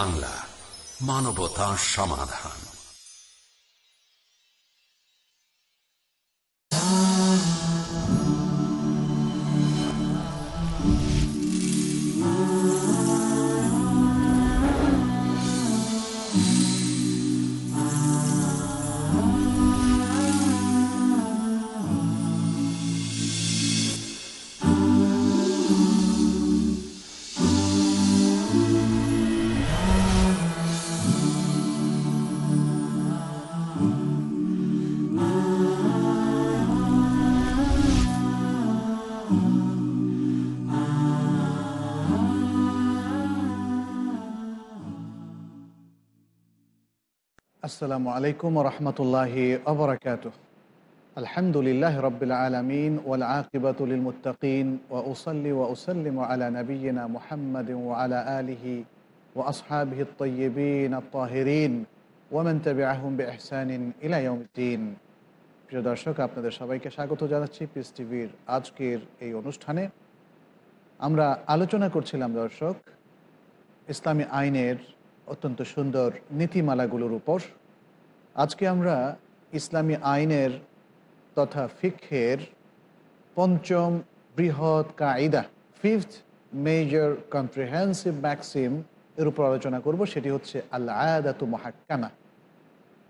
বাংলা মানবতা সমাধান। আসসালামু আলাইকুম রহমতুল্লাহি আবরকাত আলহামদুলিল্লাহ রবিল আলমিন ওয়াল আকিবাতুল মুতাকিন ওয়া উসল্লি ওয়া উসল্লিম আলা নবীনা মুহাম্মদ আলা আলিহি ওয়া আসহাবিহি তৈয়বিন আত্তাহিরিন ওয়ামান তাবিআহুম বিইহসানিন ইলা ইয়াউমিদ্দিন। প্রিয় দর্শক, আপনাদের সবাইকে স্বাগত জানাচ্ছি পিস টিভির আজকের এই অনুষ্ঠানে। আমরা আলোচনা করছিলাম দর্শক, ইসলামী আইনের অত্যন্ত সুন্দর নীতিমালাগুলোর উপর। আজকে আমরা ইসলামী আইনের তথা ফিক্ষের পঞ্চম বৃহৎ কায়দা, ফিফথ মেজর কম্প্রিহেন্সিভ ম্যাক্সিম এর উপর আলোচনা করব, সেটি হচ্ছে আল্লাহ আয়াদাতু মহাক্কামা।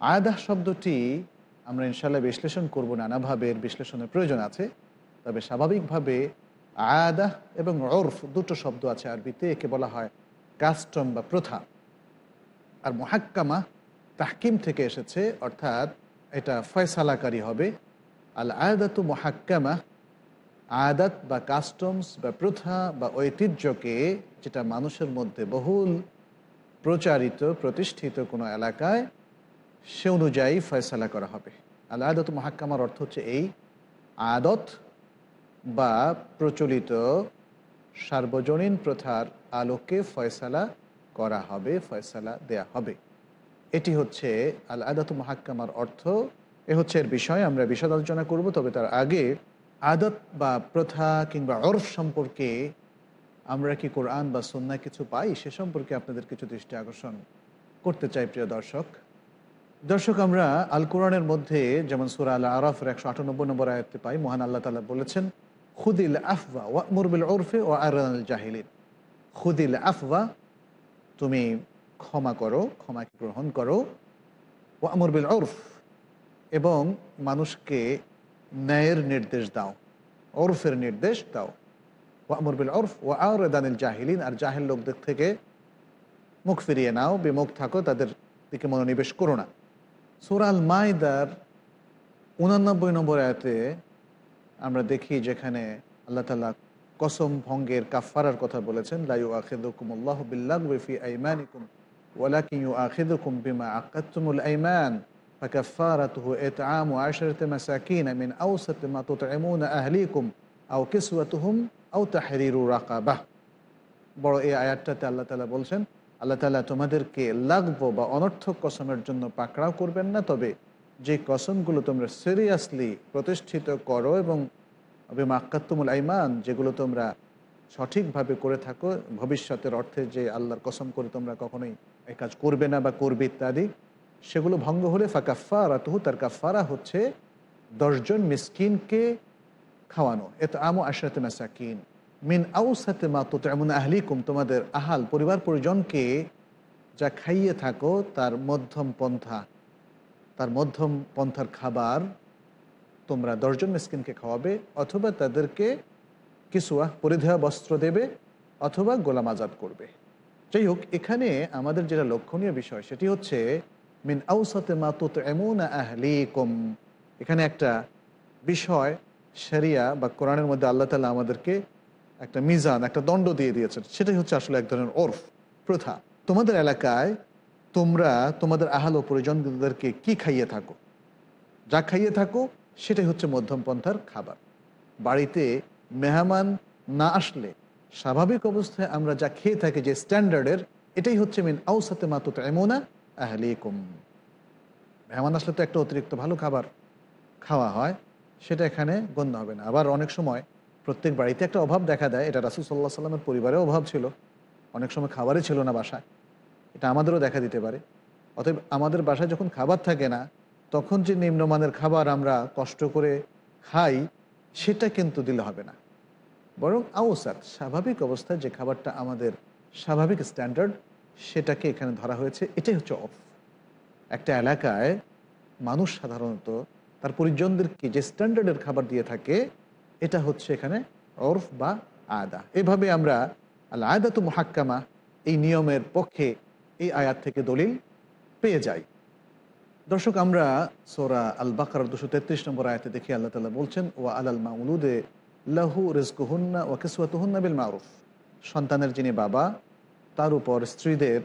আয়াদাহ শব্দটি আমরা ইনশাল্লাহ বিশ্লেষণ করব, নানাভাবে এর বিশ্লেষণের প্রয়োজন আছে। তবে স্বাভাবিকভাবে আয়াদাহ এবং অর্ফ দুটো শব্দ আছে আরবিতে, একে বলা হয় কাস্টম বা প্রথা। আর মহাক্কামা তাহকিম থেকে এসেছে, অর্থাৎ এটা ফয়সালাকারী হবে। আল আয়াদাত মহাক্কামা আয়াদাত বা কাস্টমস বা প্রথা বা ঐতিহ্যকে, যেটা মানুষের মধ্যে বহুল প্রচারিত, প্রতিষ্ঠিত কোনো এলাকায়, সে অনুযায়ী ফয়সালা করা হবে। আল আয়াদত মহাক্কামার অর্থ হচ্ছে এই, আদত বা প্রচলিত সার্বজনীন প্রথার আলোকে ফয়সালা করা হবে, ফয়সালা দেয়া হবে। এটি হচ্ছে আল আদাত মহাক্কামার অর্থ, এ হচ্ছে এর বিষয়, আমরা বিশদ আলোচনা করব, তবে তার আগে আদত বা প্রথা কিংবা অর্ফ সম্পর্কে আমরা কি কোরআন বা সন্না কিছু পাই, সে সম্পর্কে আপনাদের কিছু দৃষ্টি আকর্ষণ করতে চাই, প্রিয় দর্শক। দর্শক, আমরা আল কোরআনের মধ্যে যেমন সুরা আল আরফের একশো আটানব্বই নম্বর আয়ত্তে পাই, মহান আল্লাহ তালা বলেছেন, খুদিল আফওয়া ওয়া মুরবিল ওরফে ও আরান জাহিলিন। খুদিল আফওয়া, তুমি ক্ষমা করো, ক্ষমাকে গ্রহণ করো। ও আমরবিল ওরফ এবং মানুষকে ন্যায়ের নির্দেশ দাও, ওরফের নির্দেশ দাও। ও আমরবিল ওরফ ও আর দানিল জাহিলিন। আর জাহেল লোকদের থেকে মুখ ফিরিয়ে নাও, বিমুখ থাকো, তাদের দিকে মনোনিবেশ করো না। সুরাল মাইদার উনানব্বই নম্বর আয়তে আমরা দেখি যেখানে আল্লাহ তালা কসম ভঙ্গের কাফারার কথা বলেছেন লাইউ আখেদুকুম আল্লাহ বিল্লাহি আইমানিকুম। ওয়ালাকিন ইউ আখিদুকুম বিমা আকাতুমুল আইমান فكفارته إطعام عشرة مساكين من أوسط ما تطعمون أهليكم أو كسوتهم أو تحرير رقبة বড় এই আয়াতটাতে আল্লাহ তালা বলছেন আল্লাহ তালা তোমাদেরকে লাগবো বা অনর্থক কসমের জন্য পাকড়াও করবেন না তবে যে কসমগুলো তোমরা সিরিয়াসলি প্রতিষ্ঠিত করো এবং মাক্কাত্তুমুল আইমান যেগুলো তোমরা সঠিকভাবে করে থাকো ভবিষ্যতের অর্থে যে আল্লাহর কসম করে তোমরা কখনোই এই কাজ করবে না বা করবে ইত্যাদি, সেগুলো ভঙ্গ হলে ফাকাফারা তহু তার কাফারা হচ্ছে দশজন মিসকিনকে খাওয়ানো। এত আমো আশরাতে মাসাকিন। মিন আউসাতে মা তো এমন আহলিকুম, তোমাদের আহাল, পরিবার পরিজনকে যা খাইয়ে থাকো, তার মধ্যম পন্থা, তার মধ্যম পন্থার খাবার তোমরা দশজন মিসকিনকে খাওয়াবে, অথবা তাদেরকে কিছুয়া পরিধেয় বস্ত্র দেবে, অথবা গোলাম আজাদ করবে। যাই হোক, এখানে আমাদের যেটা লক্ষণীয় বিষয় সেটি হচ্ছে, মিন আউসাতে মাতুত এমন আহলি কম এখানে একটা বিষয় সেরিয়া বা কোরআনের মধ্যে আল্লাহ তালা আমাদেরকে একটা মিজান, একটা দণ্ড দিয়ে দিয়েছেন। সেটাই হচ্ছে আসলে এক ধরনের ওরফ, প্রথা। তোমাদের এলাকায় তোমরা, তোমাদের আহাল ও পরিজনদেরকে কি খাইয়ে থাকো? যা খাইয়ে থাকো, সেটাই হচ্ছে মধ্যম পন্থার খাবার। বাড়িতে মেহমান না আসলে স্বাভাবিক অবস্থায় আমরা যা খেয়ে থাকি যে স্ট্যান্ডার্ডের, এটাই হচ্ছে মিন আউসাতে মাতুত এমনা আহলিকুম। মেহমান আসলে তো একটা অতিরিক্ত ভালো খাবার খাওয়া হয়, সেটা এখানে গণ্য হবে না। আবার অনেক সময় প্রত্যেক বাড়িতে একটা অভাব দেখা দেয়, এটা রাসুল সাল্লাহ সাল্লামের পরিবারেও অভাব ছিল। অনেক সময় খাবারই ছিল না বাসায়। এটা আমাদেরও দেখা দিতে পারে। অতএব আমাদের বাসায় যখন খাবার থাকে না, তখন যে নিম্নমানের খাবার আমরা কষ্ট করে খাই, সেটা কিন্তু দিলে হবে না। বরং আউসার স্বাভাবিক অবস্থায় যে খাবারটা আমাদের স্বাভাবিক স্ট্যান্ডার্ড, সেটাকে এখানে ধরা হয়েছে। এটাই হচ্ছে অফ একটা এলাকায় মানুষ সাধারণত তার পরিজনদেরকে যে স্ট্যান্ডার্ডের খাবার দিয়ে থাকে, এটা হচ্ছে এখানে অরফ বা আদা। এভাবে আমরা আল আয়দা তো মহাক্কামা এই নিয়মের পক্ষে এই আয়াত থেকে দলিল পেয়ে যাই। দর্শক, আমরা সোরা আল বাকার দুশো তেত্রিশ নম্বর আয়াতে দেখি আল্লাহ তালা বলছেন ও আলাল মাউলুদে লাহু রেজকুহুন্না ও কেসুয়াতুহুন্না বিল মারুফ। সন্তানের যিনি বাবা, তার উপর স্ত্রীদের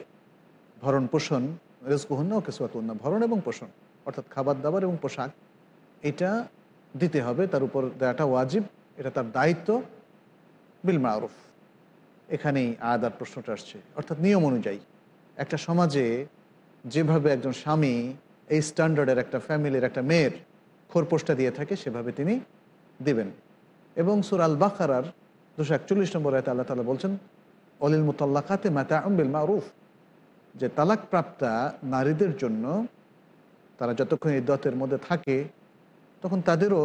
ভরণ পোষণ, রেজকুহুন্না ও কেসুয়াতুন্না ভরণ এবং পোষণ, অর্থাৎ খাবার দাবার এবং পোশাক, এটা দিতে হবে, তার উপর দেওয়াটা ওয়াজিব, এটা তার দায়িত্ব বিল মারুফ। এখানেই আদার প্রশ্নটা আসছে, অর্থাৎ নিয়ম অনুযায়ী। একটা সমাজে যেভাবে একজন স্বামী এই স্ট্যান্ডার্ডের একটা ফ্যামিলির একটা মেয়ের খোরপোষটা দিয়ে থাকে, সেভাবে তিনি দিবেন। এবং সুর আল বাকারার দুশো একচল্লিশ নম্বর আয়তে আল্লাহ তালা বলছেন, অলিল মুতাল্লাকাতে মাতা আম্বিল মারুফ। যে তালাক প্রাপ্তা নারীদের জন্য তারা যতক্ষণ এই ইদ্যতের মধ্যে থাকে, তখন তাদেরও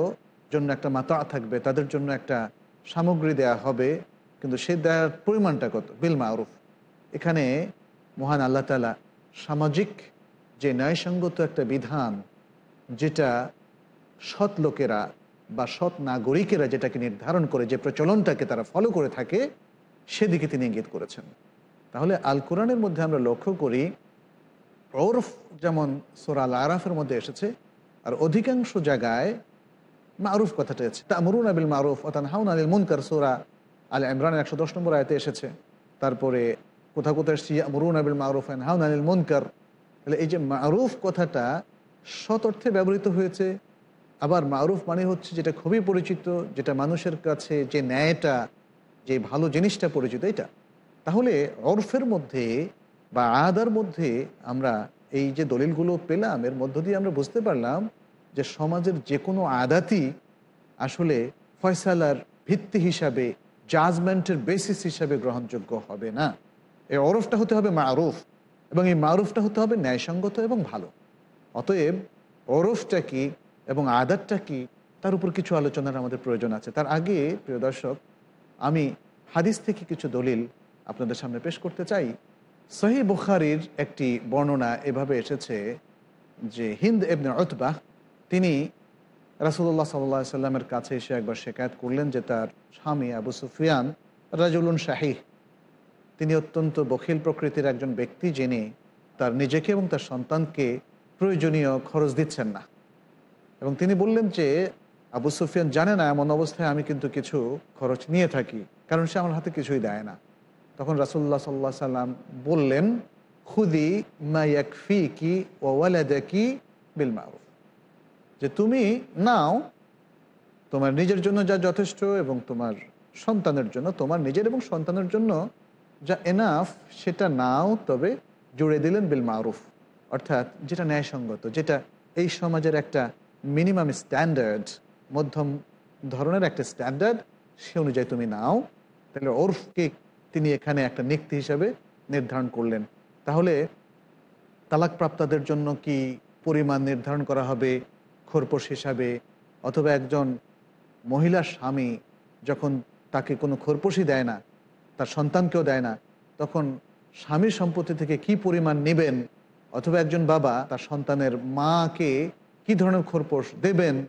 জন্য একটা মাতা থাকবে, তাদের জন্য একটা সামগ্রী দেয়া হবে, কিন্তু সে দেওয়ার পরিমাণটা কত? বিল মারুফ। এখানে মহান আল্লাহ তালা সামাজিক যে ন্যায়সঙ্গত একটা বিধান, যেটা সৎ লোকেরা বা সৎ নাগরিকেরা যেটাকে নির্ধারণ করে, যে প্রচলনটাকে তারা ফলো করে থাকে, সেদিকে তিনি ইঙ্গিত করেছেন। তাহলে আল কোরআনের মধ্যে আমরা লক্ষ্য করি, ওরফ যেমন সোরাল আরাফের মধ্যে এসেছে, আর অধিকাংশ জায়গায় মারুফ কথাটা আছে। তামরুন আবিল মারুফ অর্থাৎ হাউন আলিল মুনকার, সোরা আল ইমরান একশো দশ নম্বর আয়তে এসেছে। তারপরে কোথাও কোথাও এসেছি আমরুন আবিল মারুফ হাউন আলিল মুনকার। তাহলে এই যে মারুফ কথাটা সৎ অর্থে ব্যবহৃত হয়েছে আবার মারুফ মানে হচ্ছে যেটা খুবই পরিচিত, যেটা মানুষের কাছে যে ন্যায়টা, যে ভালো জিনিসটা পরিচিত এটা। তাহলে অর্ফের মধ্যে বা আদার মধ্যে আমরা এই যে দলিলগুলো পেলাম, এর মধ্য দিয়ে আমরা বুঝতে পারলাম যে সমাজের যে কোনো আদাতি আসলে ফয়সালার ভিত্তি হিসাবে, জাজমেন্টের বেসিস হিসাবে গ্রহণযোগ্য হবে না। এই অরফটা হতে হবে মারুফ এবং এই মারুফটা হতে হবে ন্যায়সঙ্গত এবং ভালো। অতএব অরফটা কি এবং আদারটা কি? তার উপর কিছু আলোচনার আমাদের প্রয়োজন আছে। তার আগে, প্রিয় দর্শক, আমি হাদিস থেকে কিছু দলিল আপনাদের সামনে পেশ করতে চাই। সহি বুখারির একটি বর্ণনা এভাবে এসেছে যে হিন্দ এবনে অতবাহ তিনি রাসুল্লাহ সাল্লা সাল্লামের কাছে এসে একবার শেখায়ত করলেন যে তার স্বামী আবু সুফিয়ান রাজুলুন শাহিহ। তিনি অত্যন্ত বখিল প্রকৃতির একজন ব্যক্তি যিনি তার নিজেকে এবং তার সন্তানকে প্রয়োজনীয় খরচ দিচ্ছেন না। এবং তিনি বললেন যে, আবু সুফিয়ান জানে না এমন অবস্থায় আমি কিন্তু কিছু খরচ নিয়ে থাকি, কারণ সে আমার হাতে কিছুই দেয় না। তখন রাসুল্লাহ সাল্লাহ সাল্লাম বললেন, খুদি মাইয়াক কি ওয়ালাদা কি বিল মারুফ। যে তুমি নাও, তোমার নিজের জন্য যা যথেষ্ট এবং তোমার সন্তানের জন্য, তোমার নিজের এবং সন্তানের জন্য যা এনাফ সেটা নাও, তবে জুড়ে দিলেন বিল মারুফ। অর্থাৎ যেটা ন্যায়সঙ্গত, যেটা এই সমাজের একটা মিনিমাম স্ট্যান্ডার্ড, মধ্যম ধরনের একটা স্ট্যান্ডার্ড, সে অনুযায়ী তুমি নাও। তাহলে ওরফকে তিনি এখানে একটা নিক্তি হিসাবে নির্ধারণ করলেন। তাহলে তালাকপ্রাপ্তাদের জন্য কি পরিমাণ নির্ধারণ করা হবে? খোরপোশ হিসাবে? অথবা একজন মহিলার স্বামী যখন তাকে কোনো খোরপোশই দেয় না, তার সন্তানকেও দেয় না, তখন স্বামীর সম্পত্তি থেকে কি পরিমাণ নেবেন? অথবা একজন বাবা তার সন্তানের মাকে কি ধরনের খোরপোশ দেবেন?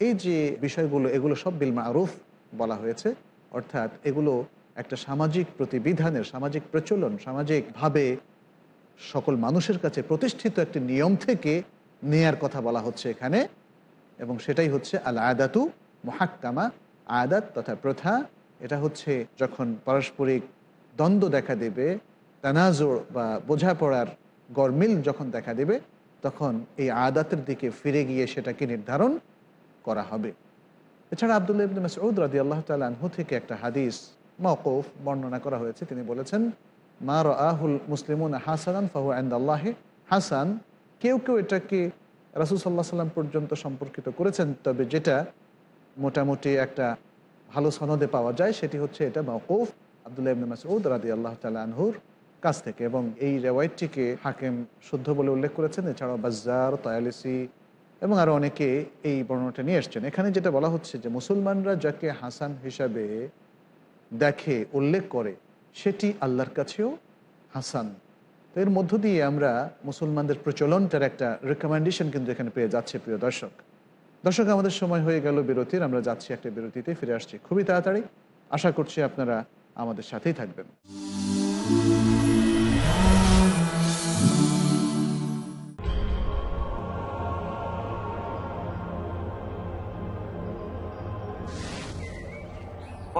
এই যে বিষয়গুলো, এগুলো সব বিল মারুফ বলা হয়েছে। অর্থাৎ এগুলো একটা সামাজিক প্রতিবিধানের, সামাজিক প্রচলন সামাজিকভাবে সকল মানুষের কাছে প্রতিষ্ঠিত একটি নিয়ম থেকে নেয়ার কথা বলা হচ্ছে এখানে। এবং সেটাই হচ্ছে আল আয়াদাতু মহাক্কামা আয়াদাত তথা প্রথা। এটা হচ্ছে যখন পারস্পরিক দ্বন্দ্ব দেখা দেবে, তানাজোর বা বোঝাপড়ার গরমিল যখন দেখা দেবে তখন এই আদাতের দিকে ফিরে গিয়ে সেটাকে নির্ধারণ করা হবে। এছাড়া আবদুল্লাহ ইবনে মাসউদ রাদি আল্লাহ আনহু থেকে একটা হাদিস মকফ বর্ণনা করা হয়েছে। তিনি বলেছেন, মা রাহুল মুসলিমুন হাসান ফাহু আন্দ আল্লাহে হাসান, কেউ কেউ এটাকে রাসুল সাল্লাহ সাল্লাম পর্যন্ত সম্পর্কিত করেছেন, তবে যেটা মোটামুটি একটা ভালো সনদে পাওয়া যায়, সেটি হচ্ছে এটা মৌকুফ আবদুল্লাহ ইবনে মাসউদ রাদি আল্লাহ আনহুর কাছ থেকে এবং এই রেওয়ায়তটিকে হাকেম শুদ্ধ বলে উল্লেখ করেছেন। এছাড়াও বাজার তয়ালিসি এবং আরও অনেকে এই বর্ণনাটা নিয়ে এসছেন। এখানে যেটা বলা হচ্ছে যে, মুসলমানরা যাকে হাসান হিসাবে দেখে, উল্লেখ করে, সেটি আল্লাহর কাছেও হাসান। তো এর মধ্য দিয়ে আমরা মুসলমানদের প্রচলনটার একটা রেকমেন্ডেশন কিন্তু এখানে পেয়ে যাচ্ছে, প্রিয় দর্শক। দর্শক, আমাদের সময় হয়ে গেল বিরতির। আমরা যাচ্ছি একটা বিরতিতে, ফিরে আসছি খুবই তাড়াতাড়ি। আশা করছি আপনারা আমাদের সাথেই থাকবেন।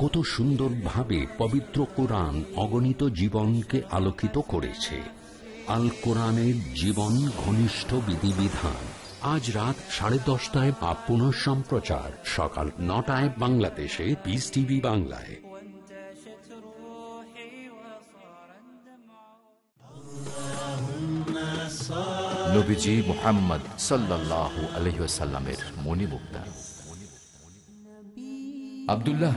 কত সুন্দরভাবে পবিত্র কোরআন অগণিত জীবনকে আলোকিত করেছে। আল কোরআনের জীবন ঘনিষ্ঠ বিধিবিধান। আজ রাত সাড়ে দশটায় বা পুনঃ সম্প্রচার। সকাল নটায় বাংলাদেশে পিস টিভি বাংলায়। নবীজি মোহাম্মদ সাল্লাহ আলহিসাল্লামের মণিমুক্তা। আবদুল্লাহ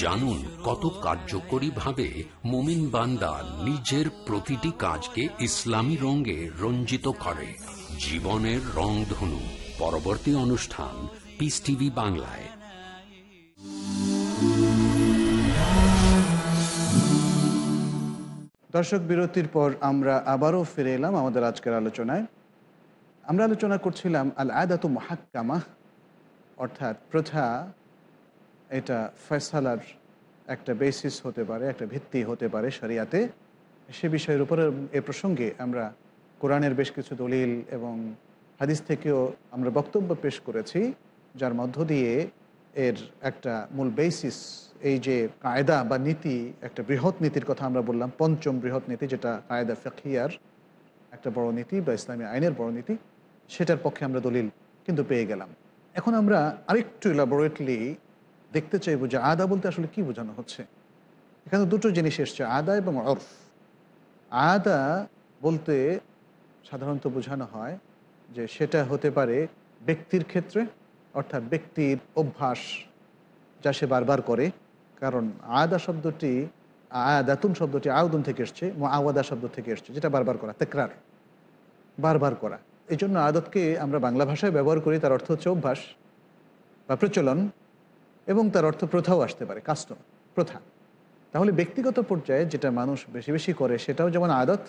জানুন কত কার্যকরীভাবে মুমিন বান্দা নিজের প্রতিটি কাজকে ইসলামী রঙে রঞ্জিত করে। জীবনের রংধনু। পরবর্তী অনুষ্ঠান পিস টিভি বাংলায়। দর্শক বিরতির পর আমরা আবারও ফিরে এলাম আমাদের আজকের আলোচনায়। আমরা আলোচনা করছিলাম আল আদাত মহাক্কামা, অর্থাৎ প্রথা এটা ফয়সালার একটা বেসিস হতে পারে, একটা ভিত্তি হতে পারে শরিয়াতে। সে বিষয়ের উপরে, এ প্রসঙ্গে আমরা কোরআনের বেশ কিছু দলিল এবং হাদিস থেকেও আমরা বক্তব্য পেশ করেছি, যার মধ্য দিয়ে এর একটা মূল বেসিস এই যে কায়দা বা নীতি, একটা বৃহৎ নীতির কথা আমরা বললাম, পঞ্চম বৃহৎ নীতি, যেটা কায়দা ফেকিয়ার একটা বড় নীতি বা ইসলামী আইনের বড় নীতি, সেটার পক্ষে আমরা দলিল কিন্তু পেয়ে গেলাম। এখন আমরা আরেকটু ইলাবোরেটলি দেখতে চাইব যে আদা বলতে আসলে কি বোঝানো হচ্ছে? এখানে দুটো জিনিস এসছে, আদা এবং অর্ফ। আদা বলতে সাধারণত বোঝানো হয় যে সেটা হতে পারে ব্যক্তির ক্ষেত্রে, অর্থাৎ ব্যক্তির অভ্যাস যা সে বারবার করে। কারণ আদা শব্দটি আয়াদাতুন শব্দটি আউদুন থেকে এসছে আওয়াদা শব্দ থেকে এসছে, যেটা বারবার করা, তেকরার, বারবার করা। এই জন্য আদতকে আমরা বাংলা ভাষায় ব্যবহার করি, তার অর্থ হচ্ছে অভ্যাস বা প্রচলন। এবং তার অর্থ প্রথাও আসতে পারে কাস্টম প্রথা। তাহলে ব্যক্তিগত পর্যায়ে যেটা মানুষ বেশি বেশি করে সেটাও যেমন আদত,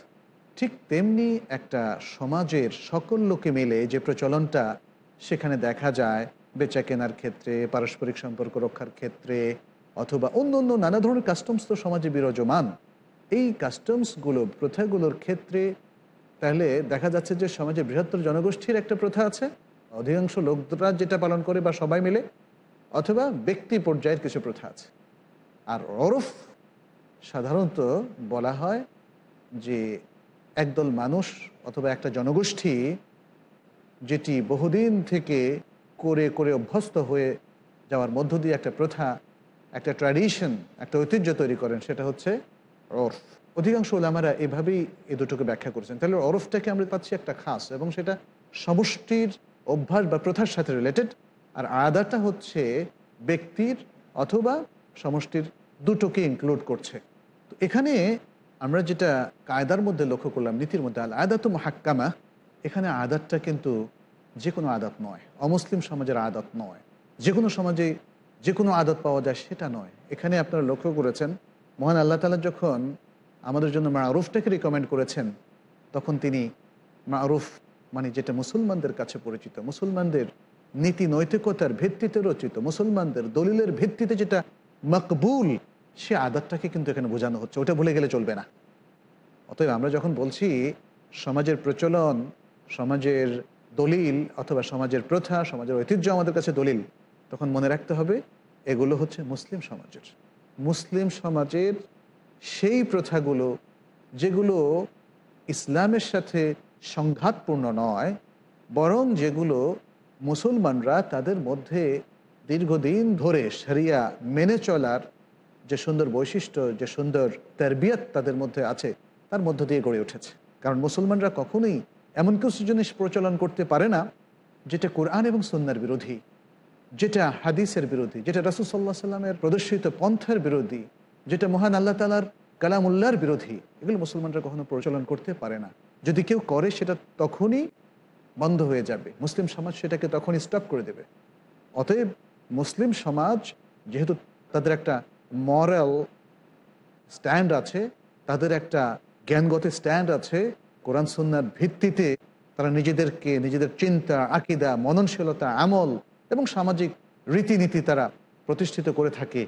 ঠিক তেমনি একটা সমাজের সকল লোকে মিলে যে প্রচলনটা সেখানে দেখা যায় বেচা কেনার ক্ষেত্রে, পারস্পরিক সম্পর্ক রক্ষার ক্ষেত্রে, অথবা অন্য অন্য নানা ধরনের কাস্টমস তো সমাজে বিরাজমান। এই কাস্টমসগুলো প্রথাগুলোর ক্ষেত্রে তাহলে দেখা যাচ্ছে যে সমাজে বৃহত্তর জনগোষ্ঠীর একটা প্রথা আছে। অধিকাংশ লোকরা যেটা পালন করে বা সবাই মিলে অথবা ব্যক্তি পর্যায়ের কিছু প্রথা আছে। আর অরফ সাধারণত বলা হয় যে একদল মানুষ অথবা একটা জনগোষ্ঠী যেটি বহুদিন থেকে করে করে অভ্যস্ত হয়ে যাওয়ার মধ্য দিয়ে একটা প্রথা, একটা ট্র্যাডিশন একটা ঐতিহ্য তৈরি করেন, সেটা হচ্ছে অরফ অধিকাংশ ওলামারা এভাবেই এ দুটোকে ব্যাখ্যা করেছেন। তাহলে অরফটাকে আমরা পাচ্ছি একটা খাস এবং সেটা সমষ্টির অভ্যাস বা প্রথার সাথে রিলেটেড আর আদাটা হচ্ছে ব্যক্তির অথবা সমষ্টির দুটোকে ইনক্লুড করছে। তো এখানে আমরা যেটা কায়দার মধ্যে লক্ষ্য করলাম, নীতির মধ্যে, আল আদাত মাহাক্কামা, এখানে আদাতটা কিন্তু যে কোনো আদাত নয়। অমুসলিম সমাজের আদাত নয়। যে কোনো সমাজে যে কোনো আদত পাওয়া যায় সেটা নয়। এখানে আপনারা লক্ষ্য করেছেন, মহান আল্লাহ তালা যখন আমাদের জন্য মারুফটাকে রিকমেন্ড করেছেন, তখন তিনি মারুফ মানে যেটা মুসলমানদের কাছে পরিচিত, মুসলমানদের নীতি নৈতিকতার ভিত্তিতে রচিত। মুসলমানদের দলিলের ভিত্তিতে যেটা মকবুল, সে আদাতটাকে কিন্তু এখানে বোঝানো হচ্ছে। ওটা ভুলে গেলে চলবে না। অতএব আমরা যখন বলছি সমাজের প্রচলন, সমাজের দলিল অথবা সমাজের প্রথা, সমাজের ঐতিহ্য আমাদের কাছে দলিল, তখন মনে রাখতে হবে এগুলো হচ্ছে মুসলিম সমাজের। মুসলিম সমাজের সেই প্রথাগুলো, যেগুলো ইসলামের সাথে সংঘাতপূর্ণ নয়, বরং যেগুলো মুসলমানরা তাদের মধ্যে দীর্ঘদিন ধরে সারিয়া মেনে চলার যে সুন্দর বৈশিষ্ট্য, যে সুন্দর তেরবিয়ত তাদের মধ্যে আছে, তার মধ্য দিয়ে গড়ে উঠেছে। কারণ মুসলমানরা কখনোই এমন কিছু জিনিস প্রচলন করতে পারে না, যেটা কোরআন এবং সন্ন্যার বিরোধী, যেটা হাদিসের বিরোধী, যেটা রাসুল সাল্লাহ সাল্লামের প্রদর্শিত পন্থের বিরোধী, যেটা মহান আল্লাহ তালার কালামুল্লার বিরোধী, এগুলো মুসলমানরা কখনো প্রচলন করতে পারে না। যদি কেউ করে সেটা তখনই বন্ধ হয়ে যাবে। মুসলিম সমাজ সেটাকে তখন স্টপ করে দেবে। অতএব মুসলিম সমাজ যেহেতু তাদের একটা মরাল স্ট্যান্ড আছে, তাদের একটা জ্ঞানগত স্ট্যান্ড আছে, কোরআন সন্ন্যার ভিত্তিতে তারা নিজেদেরকে, নিজেদের চিন্তা, আকিদা, মননশীলতা, আমল এবং সামাজিক রীতিনীতি তারা প্রতিষ্ঠিত করে থাকে।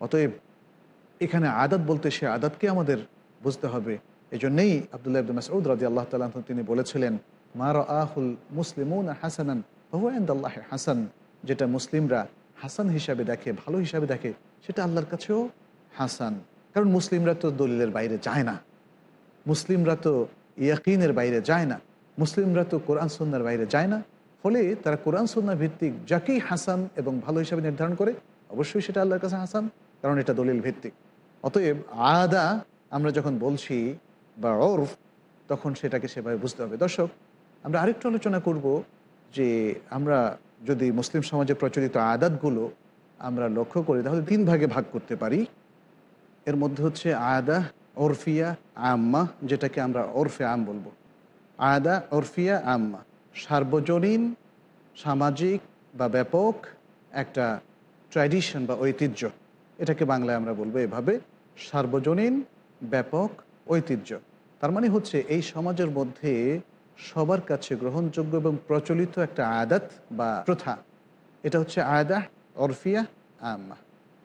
অতএব এখানে আদাত বলতে সে আদাতকে আমাদের বুঝতে হবে। এই জন্যেই আবদুল্লাহ আব্দুল মাসউদ রাজি আল্লাহ তালা তিনি বলেছিলেন মার আহুল মুসলিমুন হাসানান আল্লাহ হাসান। যেটা মুসলিমরা হাসান হিসাবে দেখে, ভালো হিসাবে দেখে, সেটা আল্লাহর কাছেও হাসান। কারণ মুসলিমরা তো দলিলের বাইরে যায় না। মুসলিমরা তো ইয়াকিনের বাইরে যায় না। মুসলিমরা তো কোরআন সন্ন্যার বাইরে যায় না। ফলে তারা কোরআন সন্না ভিত্তিক যাকেই হাসান এবং ভালো হিসাবে নির্ধারণ করে, অবশ্যই সেটা আল্লাহর কাছে হাসান, কারণ এটা দলিল ভিত্তিক। অতএব আদা আমরা যখন বলছি বা অরফ তখন সেটাকে সেভাবে বুঝতে হবে। দর্শক আমরা আরেকটু আলোচনা করব যে আমরা যদি মুসলিম সমাজে প্রচলিত আদাতগুলো আমরা লক্ষ্য করি, তাহলে তিন ভাগে ভাগ করতে পারি। এর মধ্যে হচ্ছে আদা ওরফিয়া, আম্মা, যেটাকে আমরা ওরফে আম বলব। আয়াদা, ওরফিয়া, আম্মা। সার্বজনীন, সামাজিক বা ব্যাপক একটা ট্র্যাডিশন বা ঐতিহ্য। এটাকে বাংলায় আমরা বলব এভাবে, সার্বজনীন, ব্যাপক, ঐতিহ্য। তার মানে হচ্ছে এই সমাজের মধ্যে সবার কাছে গ্রহণযোগ্য এবং প্রচলিত একটা আদাত বা প্রথা। এটা হচ্ছে আয়দা অরফিয়া আম্মা।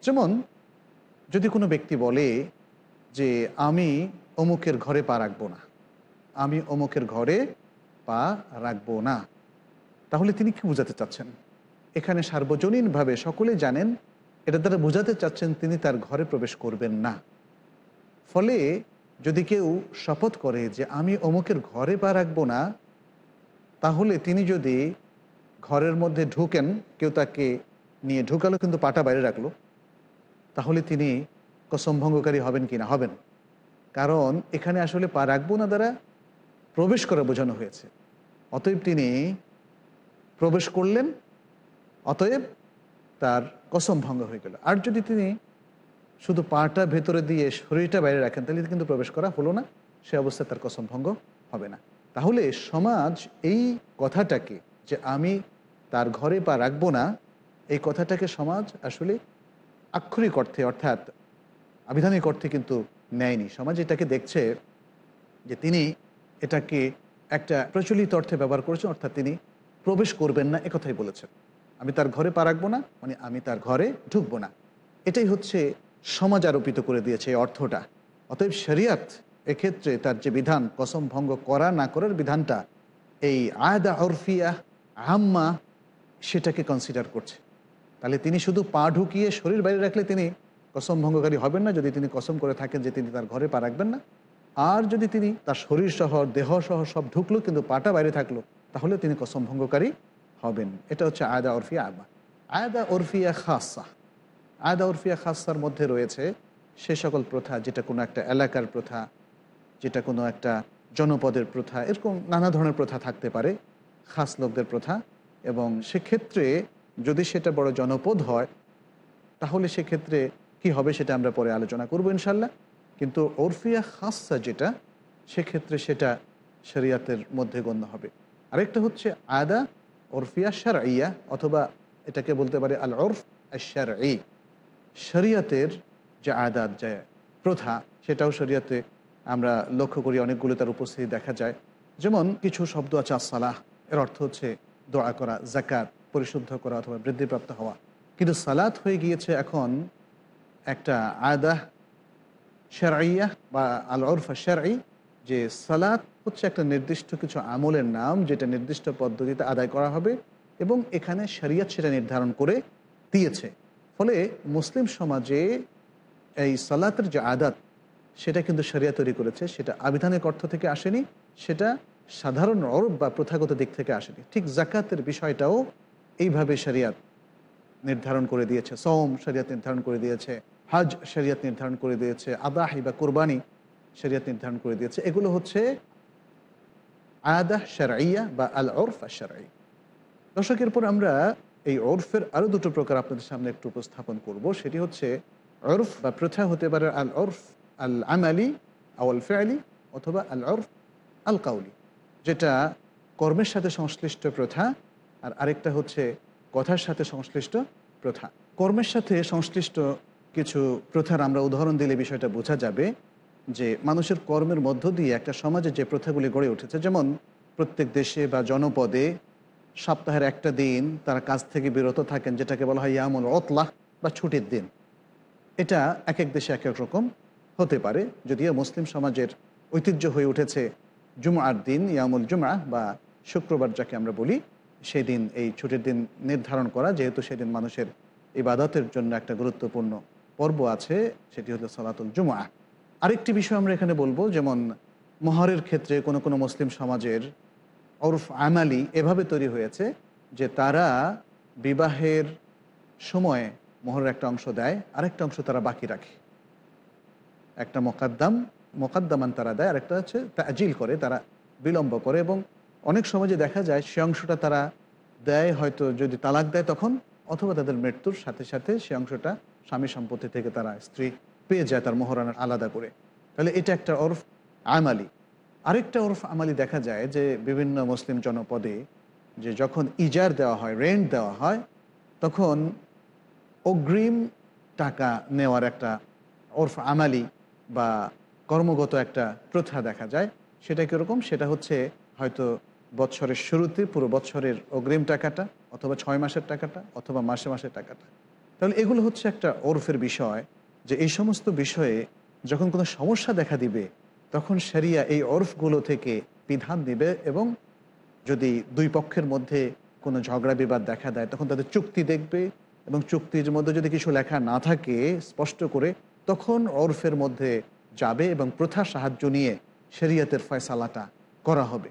যেমন, যদি কোনো ব্যক্তি বলে যে, আমি অমুকের ঘরে পা রাখব না। আমি অমুকের ঘরে পা রাখব না। তাহলে তিনি কি বোঝাতে চাচ্ছেন? এখানে সার্বজনীনভাবে সকলে জানেন, এটা দ্বারা বোঝাতে চাচ্ছেন তিনি তার ঘরে প্রবেশ করবেন না। ফলে যদি কেউ শপথ করে যে আমি অমুকের ঘরে পা রাখব না, তাহলে তিনি যদি ঘরের মধ্যে ঢুকেন, কেউ তাকে নিয়ে ঢুকালো কিন্তু পাটা বাইরে রাখল, তাহলে তিনি কসমভঙ্গকারী হবেন কি না? হবেন। কারণ এখানে আসলে পা রাখব না দ্বারা প্রবেশ করা বোঝানো হয়েছে। অতএব তিনি প্রবেশ করলেন, অতএব তার কসম ভঙ্গ হয়ে গেল। আর যদি তিনি শুধু পাটা ভেতরে দিয়ে শরীরটা বাইরে রাখেন, তাহলে কিন্তু প্রবেশ করা হলো না। সে অবস্থায় তার কসম ভঙ্গ হবে না। তাহলে সমাজ এই কথাটাকে যে আমি তার ঘরে পা রাখব না, এই কথাটাকে সমাজ আসলে আক্ষরিক অর্থে অর্থাৎ আবিধানিক অর্থে কিন্তু নেয়নি। সমাজ এটাকে দেখছে যে তিনি এটাকে একটা প্রচলিত অর্থে ব্যবহার করেছেন, অর্থাৎ তিনি প্রবেশ করবেন না, একথাই বলেছেন। আমি তার ঘরে পা রাখব না মানে আমি তার ঘরে ঢুকবো না। এটাই হচ্ছে সমাজ আরোপিত করে দিয়েছে এই অর্থটা। অতএব শরিয়াত এক্ষেত্রে তার যে বিধান, কসম ভঙ্গ করা না করার বিধানটা, এই আয়দা অরফিয়া আহম্মা সেটাকে কনসিডার করছে। তাহলে তিনি শুধু পা ঢুকিয়ে শরীর বাইরে রাখলে তিনি কসম ভঙ্গকারী হবেন না, যদি তিনি কসম করে থাকেন যে তিনি তার ঘরে পা রাখবেন না। আর যদি তিনি তার শরীর সহ দেহ সহ সব ঢুকলো কিন্তু পাটা বাইরে থাকল, তাহলে তিনি কসম ভঙ্গকারী হবেন। এটা হচ্ছে আয়দা ওরফিয়া আবা আয়দা ওরফিয়া খাসা। আয়দা উরফিয়া খাসার মধ্যে রয়েছে সে সকল প্রথা, যেটা কোনো একটা এলাকার প্রথা, যেটা কোনো একটা জনপদের প্রথা, এরকম নানা ধরনের প্রথা থাকতে পারে, খাস লোকদের প্রথা। এবং সেক্ষেত্রে যদি সেটা বড় জনপদ হয়, তাহলে সেক্ষেত্রে কি হবে সেটা আমরা পরে আলোচনা করব ইনশাল্লাহ কিন্তু ওরফিয়া খাসা যেটা, সেক্ষেত্রে সেটা শরিয়াতের মধ্যে গণ্য হবে। আরেকটা হচ্ছে আদা ওরফিয়া শারইয়া অথবা এটাকে বলতে পারে আল ওরফ শারই শরিয়াতের যে আদাত যে প্রথা, সেটাও শরিয়াতে আমরা লক্ষ্য করি, অনেকগুলো তার উপস্থিতি দেখা যায়। যেমন কিছু শব্দ আছে সালাহ এর অর্থ হচ্ছে দোয়া করা জাকাত পরিশুদ্ধ করা অথবা বৃদ্ধিপ্রাপ্ত হওয়া। কিন্তু সালাত হয়ে গিয়েছে এখন একটা আয়দা শেরাইয়া বা আল ওরফা শেরাই যে সালাত হচ্ছে একটা নির্দিষ্ট কিছু আমলের নাম, যেটা নির্দিষ্ট পদ্ধতিতে আদায় করা হবে এবং এখানে শরিয়াত সেটা নির্ধারণ করে দিয়েছে। ফলে মুসলিম সমাজে এই সালাতের যে আদাত, সেটা কিন্তু শরিয়া তৈরি করেছে, সেটা আবিধানিক অর্থ থেকে আসেনি, সেটা সাধারণ অরব বা প্রথাগত দিক থেকে আসেনি। ঠিক জাকাতের বিষয়টাও এইভাবে শরিয়াত নির্ধারণ করে দিয়েছে। সৌম শরিয়াত নির্ধারণ করে দিয়েছে, হজ শরিয়াত নির্ধারণ করে দিয়েছে, আদাহি বা কোরবানি শরিয়াত নির্ধারণ করে দিয়েছে। এগুলো হচ্ছে আয়াদাহ শারাইয়া বা আল ওরফ শারাই দর্শকের পর আমরা এই ওরফের আরও দুটো প্রকার আপনাদের সামনে একটু উপস্থাপন করব। সেটি হচ্ছে ওরফ বা প্রথা হতে পারে আল ওরফ আল আমালি আউল ফেয়ালি অথবা আল ওরফ আল কাউলি যেটা কর্মের সাথে সংশ্লিষ্ট প্রথা আর আরেকটা হচ্ছে কথার সাথে সংশ্লিষ্ট প্রথা। কর্মের সাথে সংশ্লিষ্ট কিছু প্রথার আমরা উদাহরণ দিলে বিষয়টা বোঝা যাবে যে মানুষের কর্মের মধ্য দিয়ে একটা সমাজে যে প্রথাগুলি গড়ে উঠেছে, যেমন প্রত্যেক দেশে বা জনপদে সপ্তাহের একটা দিন তারা কাজ থেকে বিরত থাকেন, যেটাকে বলা হয় ইয়ামুল অতলাহ বা ছুটির দিন। এটা এক এক দেশে এক এক রকম হতে পারে। যদিও মুসলিম সমাজের ঐতিহ্য হয়ে উঠেছে জুমার দিন, ইয়ামুল জুমা বা শুক্রবার যাকে আমরা বলি, সেদিন এই ছুটির দিন নির্ধারণ করা। যেহেতু সেদিন মানুষের ইবাদতের জন্য একটা গুরুত্বপূর্ণ পর্ব আছে, সেটি হলো সালাতুল জুমা আরেকটি বিষয় আমরা এখানে বলব, যেমন মহরের ক্ষেত্রে কোনো কোনো মুসলিম সমাজের ওরফ আমালি এভাবে তৈরি হয়েছে যে তারা বিবাহের সময়ে মোহরের একটা অংশ দেয়, আরেকটা অংশ তারা বাকি রাখে। একটা মোকাদ্দাম, মোকাদ্দামান তারা দেয়, আরেকটা হচ্ছে তাজিল করে, তারা বিলম্ব করে এবং অনেক সময় যে দেখা যায় সে অংশটা তারা দেয় হয়তো যদি তালাক দেয় তখন, অথবা তাদের মৃত্যুর সাথে সাথে সে অংশটা স্বামী সম্পত্তি থেকে তারা স্ত্রী পেয়ে যায় তার মোহরানা আলাদা করে। তাহলে এটা একটা ওরফ আমালি। আরেকটা ওরফ আমালি দেখা যায় যে বিভিন্ন মুসলিম জনপদে যে যখন ইজার দেওয়া হয়, রেন্ট দেওয়া হয়, তখন অগ্রিম টাকা নেওয়ার একটা ওরফ আমালি বা কর্মগত একটা প্রথা দেখা যায়। সেটা কীরকম? সেটা হচ্ছে হয়তো বছরের শুরুতে পুরো বছরের অগ্রিম টাকাটা অথবা ছয় মাসের টাকাটা অথবা মাসে মাসের টাকাটা। তাহলে এগুলো হচ্ছে একটা ওরফের বিষয় যে এই সমস্ত বিষয়ে যখন কোনো সমস্যা দেখা দিবে তখন সেরিয়া এই ওরফগুলো থেকে বিধান দিবে এবং যদি দুই পক্ষের মধ্যে কোনো ঝগড়া বিবাদ দেখা দেয়, তখন তাদের চুক্তি দেখবে এবং চুক্তির মধ্যে যদি কিছু লেখা না থাকে স্পষ্ট করে, তখন ওরফের মধ্যে যাবে এবং প্রথা সাহায্য নিয়ে শরিয়াতের ফয়সালাটা করা হবে।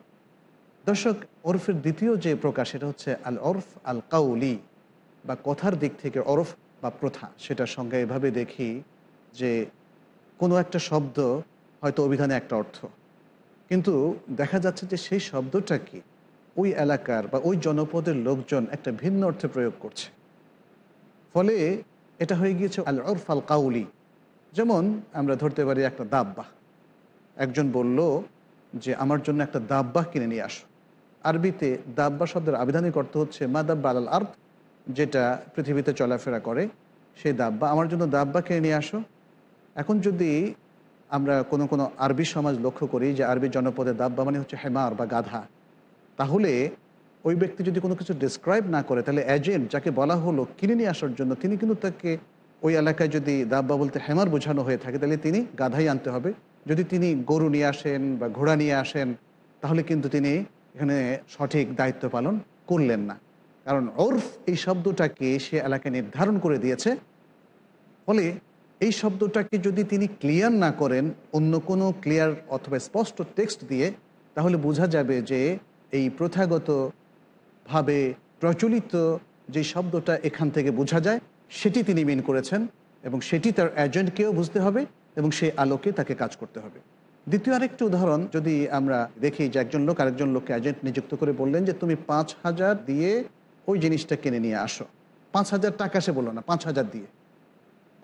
দর্শক, ওরফের দ্বিতীয় যে প্রকার সেটা হচ্ছে আল ওরফ আল কাউলি বা কথার দিক থেকে ওরফ বা প্রথা। সেটার সঙ্গে এভাবে দেখি যে কোনো একটা শব্দ হয়তো অভিধানে একটা অর্থ। কিন্তু দেখা যাচ্ছে যে সেই শব্দটাকে ওই এলাকার বা ওই জনপদের লোকজন একটা ভিন্ন অর্থে প্রয়োগ করছে। ফলে এটা হয়ে গিয়েছে আল ওরফ আল কাউলি যেমন আমরা ধরতে পারি একটা দাব্বা। একজন বলল যে, আমার জন্য একটা দাব্বা কিনে নিয়ে আসো। আরবিতে দাব্বা শব্দের আবিধানিক অর্থ হচ্ছে, মা দাব্বা আলাল আর্থ যেটা পৃথিবীতে চলাফেরা করে। সেই দাব্বা, আমার জন্য দাব্বা কিনে নিয়ে আসো। এখন যদি আমরা কোনো কোনো আরবি সমাজ লক্ষ্য করি যে আরবি জনপদে দাব্বা মানে হচ্ছে হেমার বা গাধা। তাহলে ওই ব্যক্তি যদি কোনো কিছু ডিসক্রাইব না করে, তাহলে এজেন্ট যাকে বলা হলো কিনে নিয়ে আসার জন্য তিনি কিন্তু তাকে ওই এলাকায় যদি দাব্বা বলতে হেমার বোঝানো হয়ে থাকে, তাহলে তিনি গাধাই আনতে হবে। যদি তিনি গরু নিয়ে আসেন বা ঘোড়া নিয়ে আসেন, তাহলে কিন্তু তিনি এখানে সঠিক দায়িত্ব পালন করলেন না। কারণ ওরফ এই শব্দটাকে সে এলাকায় নির্ধারণ করে দিয়েছে। ফলে এই শব্দটাকে যদি তিনি ক্লিয়ার না করেন, অন্য কোনো ক্লিয়ার অথবা স্পষ্ট টেক্সট দিয়ে, তাহলে বোঝা যাবে যে এই প্রথাগতভাবে প্রচলিত যে শব্দটা এখান থেকে বোঝা যায়, সেটি তিনি মিন করেছেন এবং সেটি তার এজেন্টকেও বুঝতে হবে এবং সেই আলোকে তাকে কাজ করতে হবে। দ্বিতীয় আরেকটি উদাহরণ, যদি আমরা দেখি যে একজন লোক আরেকজন লোককে এজেন্ট নিযুক্ত করে বললেন যে, তুমি পাঁচ হাজার দিয়ে ওই জিনিসটা কিনে নিয়ে আসো। পাঁচ হাজার টাকা সে বলল না, পাঁচ হাজার দিয়ে।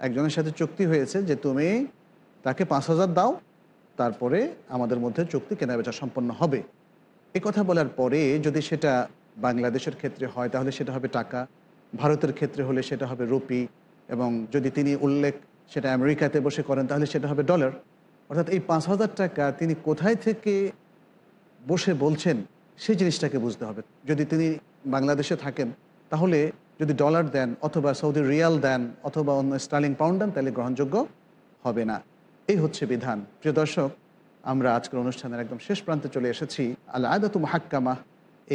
একজনের সাথে চুক্তি হয়েছে যে তুমি তাকে পাঁচ হাজার দাও, তারপরে আমাদের মধ্যে চুক্তি কেনাবেচা সম্পন্ন হবে। এ কথা বলার পরে যদি সেটা বাংলাদেশের ক্ষেত্রে হয়, তাহলে সেটা হবে টাকা। ভারতের ক্ষেত্রে হলে সেটা হবে রুপি এবং যদি তিনি উল্লেখ সেটা আমেরিকাতে বসে করেন, তাহলে সেটা হবে ডলার। অর্থাৎ এই পাঁচ হাজার টাকা তিনি কোথায় থেকে বসে বলছেন সেই জিনিসটাকে বুঝতে হবে। যদি তিনি বাংলাদেশে থাকেন, তাহলে যদি ডলার দেন অথবা সৌদি রিয়াল দেন অথবা অন্য স্টার্লিং পাউন্ড দেন, তাহলে গ্রহণযোগ্য হবে না। এই হচ্ছে বিধান। প্রিয় দর্শক, আমরা আজকের অনুষ্ঠানের একদম শেষ প্রান্তে চলে এসেছি। আল আদাত মাহাক্কামা,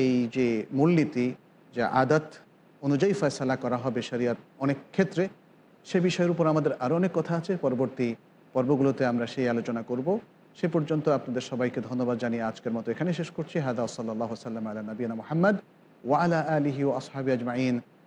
এই যে মূলনীতি, যে আদাত অনুযায়ী ফয়সালা করা হবে শরিয়ার অনেক ক্ষেত্রে, সে বিষয়ের উপর আমাদের আরও অনেক কথা আছে। পরবর্তী পর্বগুলোতে আমরা সেই আলোচনা করব। সে পর্যন্ত আপনাদের সবাইকে ধন্যবাদ জানিয়ে আজকের মতো এখানে শেষ করছি। হাদা সাল্লাহ সাল্লাম আলা নবীনা মোহাম্মদ ওয়ালা আলিহি ও আসহাবি আজমাইন।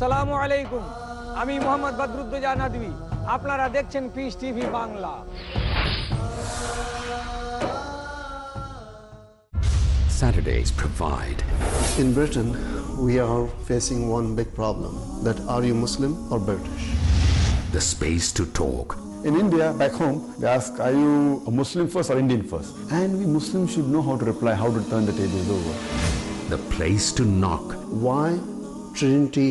আসসালামু আলাইকুম আমি মোহাম্মদ বদরুদ্দোজা নদী আপনারা দেখছেন peace TV Bangla Saturdays provide In Britain, we are facing one big problem that are you Muslim or British? the space to talk, In India, back home, they ask, are you a Muslim first or Indian first? And we Muslims should know how to reply, how to turn the tables over. the place to knock, Why Trinity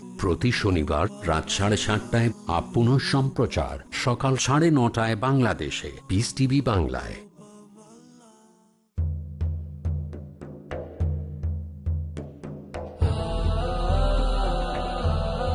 প্রতি শনিবার রাত সাড়ে সাতটায় আপন সম্প্রচার সকাল সাড়ে নটায় বাংলাদেশে। পিস টিভি বাংলায়।